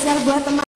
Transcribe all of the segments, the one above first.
spesial buat teman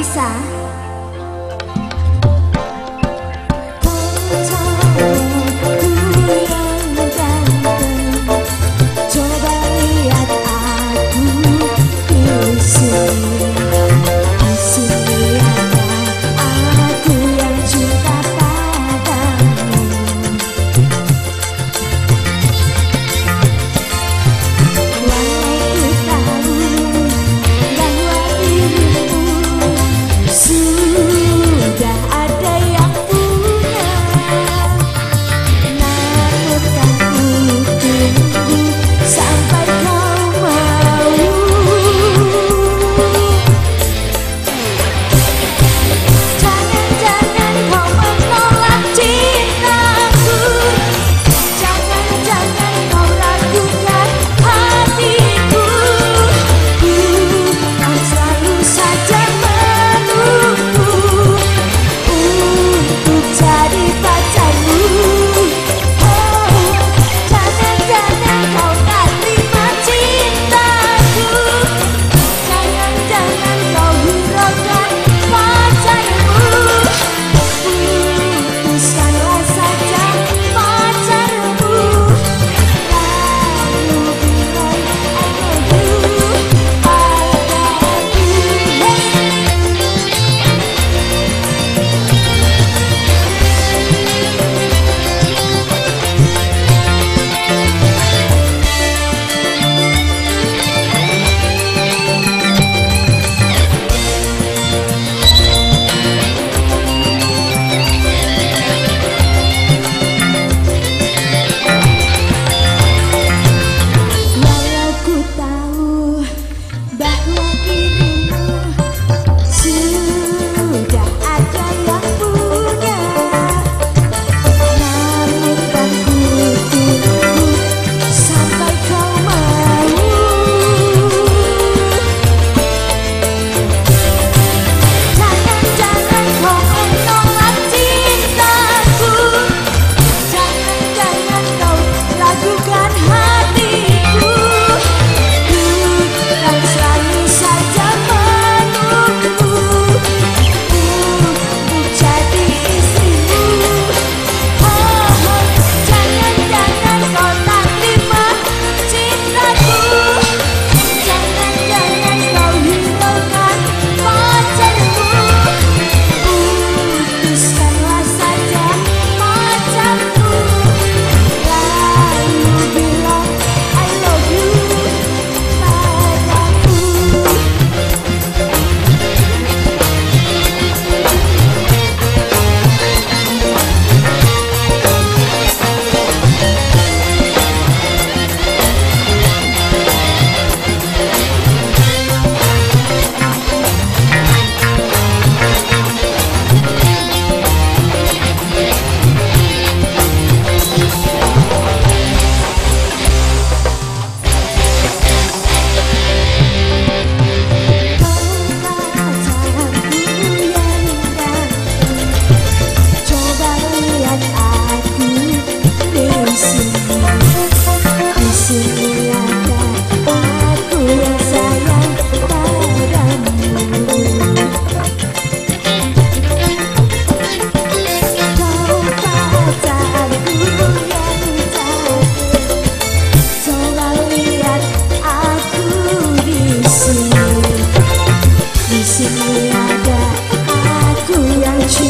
Marisa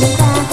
Terima kasih.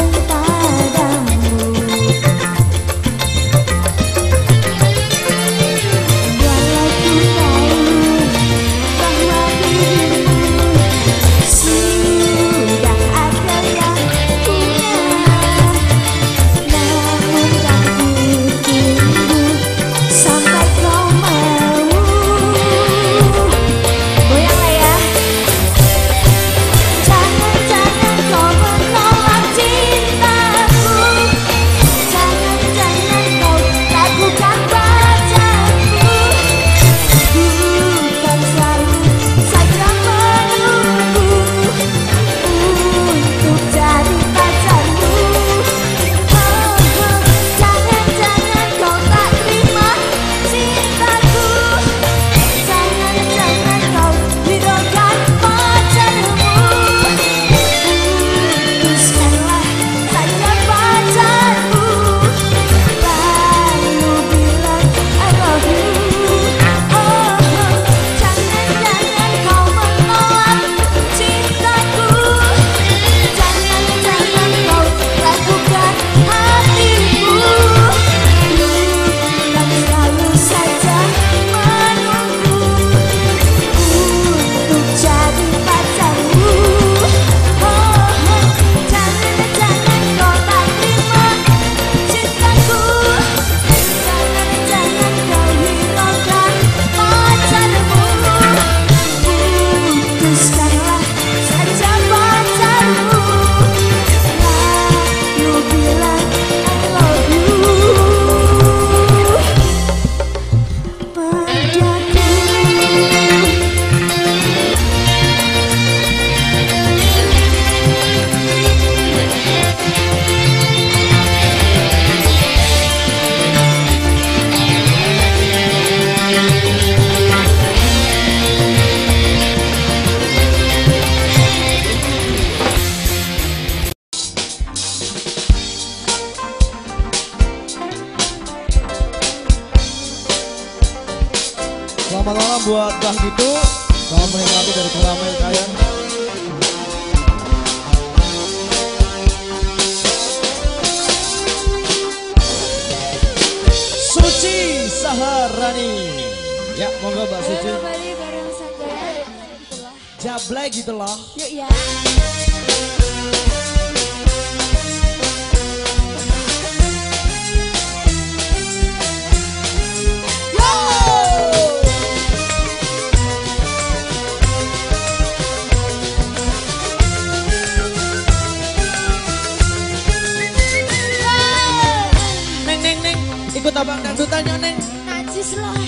monggo Mbak Suci. Kembali bareng Sandra. Ya. Jablay gitu loh. Yuk ya. ikut abang dangdutannya neng najis loh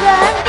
dan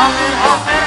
I'll.